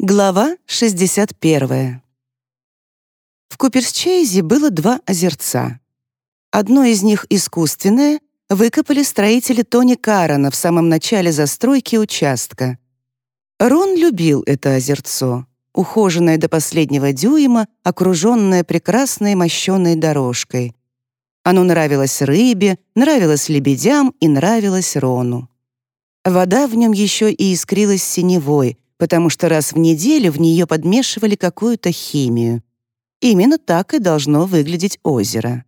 Глава 61. В Куперсчейзе было два озерца. Одно из них искусственное выкопали строители Тони Карана в самом начале застройки участка. Рон любил это озерцо, ухоженное до последнего дюйма, окруженное прекрасной мощеной дорожкой. Оно нравилось рыбе, нравилось лебедям и нравилось Рону. Вода в нем еще и искрилась синевой — потому что раз в неделю в нее подмешивали какую-то химию. Именно так и должно выглядеть озеро.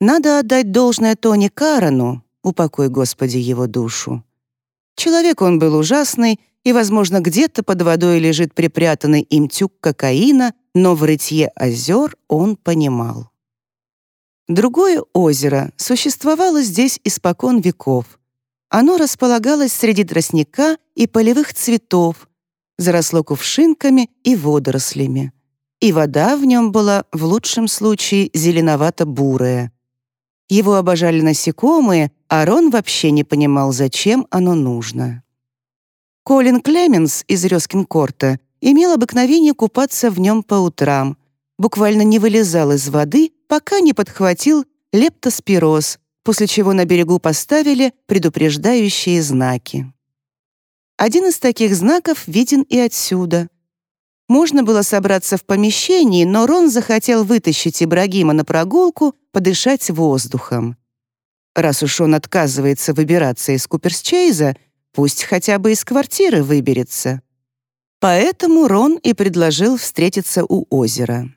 Надо отдать должное Тони Карану, упокой Господи его душу. Человек он был ужасный, и, возможно, где-то под водой лежит припрятанный им тюк кокаина, но в рытье озер он понимал. Другое озеро существовало здесь испокон веков, оно располагалось среди тростника и полевых цветов, заросло кувшинками и водорослями. И вода в нем была в лучшем случае зеленовато-бурая. Его обожали насекомые, а Рон вообще не понимал, зачем оно нужно. Колин Клеменс из Рёскинкорта имел обыкновение купаться в нем по утрам, буквально не вылезал из воды, пока не подхватил лептоспироз, после чего на берегу поставили предупреждающие знаки. Один из таких знаков виден и отсюда. Можно было собраться в помещении, но Рон захотел вытащить Ибрагима на прогулку, подышать воздухом. Раз уж он отказывается выбираться из Куперсчейза, пусть хотя бы из квартиры выберется. Поэтому Рон и предложил встретиться у озера.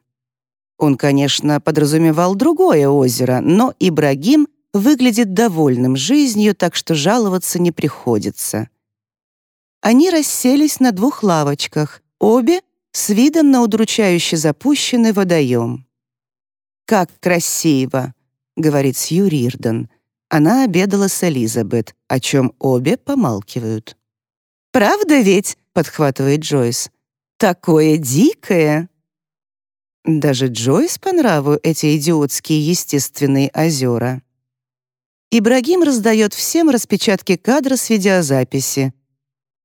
Он, конечно, подразумевал другое озеро, но Ибрагим выглядит довольным жизнью, так что жаловаться не приходится. Они расселись на двух лавочках, обе с видом на удручающе запущенный водоем. «Как красиво!» — говорит Сью Рирден. Она обедала с Элизабет, о чем обе помалкивают. «Правда ведь?» — подхватывает Джойс. «Такое дикое!» Даже Джойс по нраву эти идиотские естественные озера. Ибрагим раздает всем распечатки кадра с видеозаписи.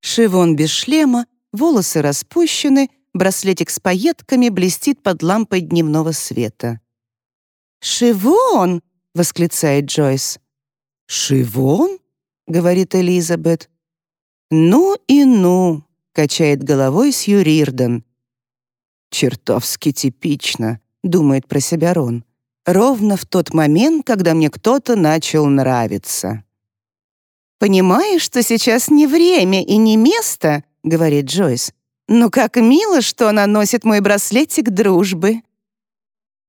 Шивон без шлема, волосы распущены, браслетик с пайетками блестит под лампой дневного света. «Шивон!» — восклицает Джойс. «Шивон?» — говорит Элизабет. «Ну и ну!» — качает головой Сью Рирден. «Чертовски типично», — думает про себя Рон ровно в тот момент, когда мне кто-то начал нравиться. «Понимаешь, что сейчас не время и не место», — говорит Джойс. «Но как мило, что она носит мой браслетик дружбы».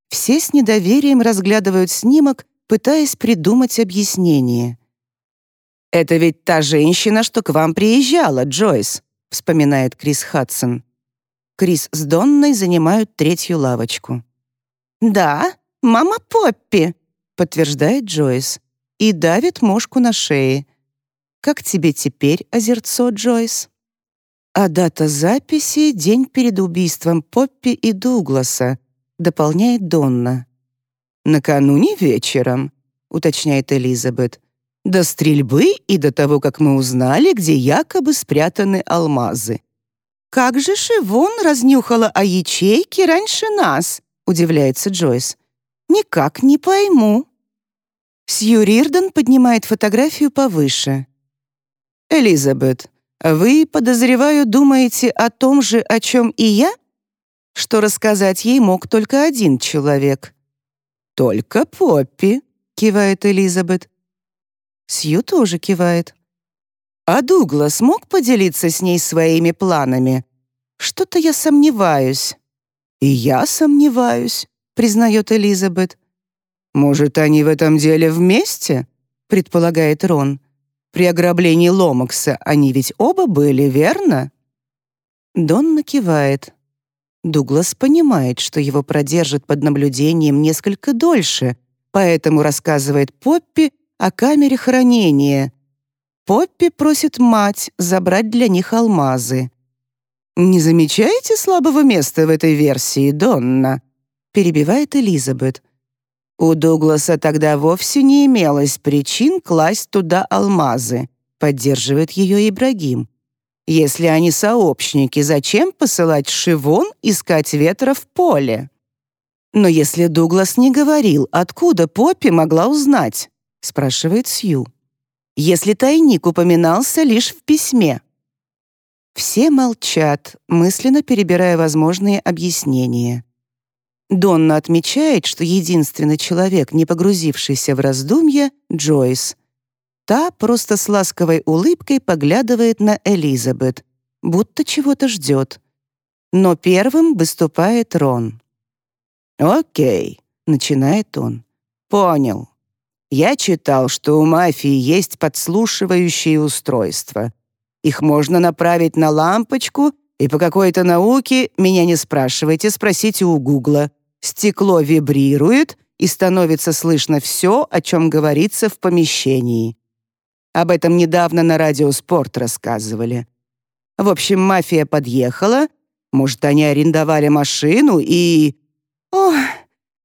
Все с недоверием разглядывают снимок, пытаясь придумать объяснение. «Это ведь та женщина, что к вам приезжала, Джойс», — вспоминает Крис Хадсон. Крис с Донной занимают третью лавочку. «Да, «Мама Поппи», — подтверждает Джойс, и давит мошку на шее. «Как тебе теперь, озерцо, Джойс?» А дата записи — день перед убийством Поппи и Дугласа, дополняет Донна. «Накануне вечером», — уточняет Элизабет, «до стрельбы и до того, как мы узнали, где якобы спрятаны алмазы». «Как же Шивон разнюхала о ячейке раньше нас?» — удивляется Джойс. Никак не пойму. Сью Рирден поднимает фотографию повыше. Элизабет, вы, подозреваю, думаете о том же, о чем и я? Что рассказать ей мог только один человек. Только Поппи, кивает Элизабет. Сью тоже кивает. А Дуглас мог поделиться с ней своими планами? Что-то я сомневаюсь. И я сомневаюсь признает Элизабет. «Может, они в этом деле вместе?» — предполагает Рон. «При ограблении Ломакса они ведь оба были, верно?» Донна кивает. Дуглас понимает, что его продержат под наблюдением несколько дольше, поэтому рассказывает Поппи о камере хранения. Поппи просит мать забрать для них алмазы. «Не замечаете слабого места в этой версии, Донна?» Перебивает Элизабет. У Дугласа тогда вовсе не имелось причин класть туда алмазы, поддерживает ее Ибрагим. Если они сообщники, зачем посылать Шивон искать ветра в поле? Но если Дуглас не говорил, откуда Поппи могла узнать? спрашивает Сью. Если тайник упоминался лишь в письме. Все молчат, мысленно перебирая возможные объяснения. Донна отмечает, что единственный человек, не погрузившийся в раздумья, — Джойс. Та просто с ласковой улыбкой поглядывает на Элизабет, будто чего-то ждет. Но первым выступает Рон. «Окей», — начинает он. «Понял. Я читал, что у мафии есть подслушивающие устройства. Их можно направить на лампочку, и по какой-то науке, меня не спрашивайте, спросите у Гугла. Стекло вибрирует, и становится слышно все, о чем говорится в помещении. Об этом недавно на радио «Спорт» рассказывали. В общем, мафия подъехала, может, они арендовали машину и... «Ох,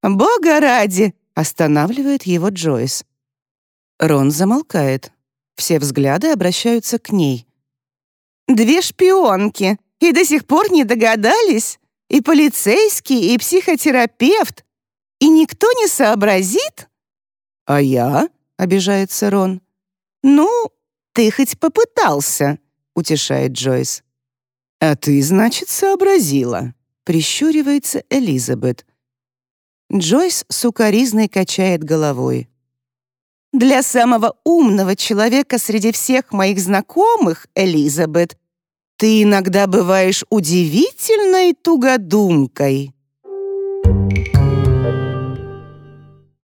бога ради!» — останавливает его Джойс. Рон замолкает. Все взгляды обращаются к ней. «Две шпионки, и до сих пор не догадались? И полицейский, и психотерапевт? И никто не сообразит?» «А я?» — обижается Рон. «Ну, ты хоть попытался», — утешает Джойс. «А ты, значит, сообразила», — прищуривается Элизабет. Джойс сукоризной качает головой. «Для самого умного человека среди всех моих знакомых, Элизабет, ты иногда бываешь удивительной тугодумкой».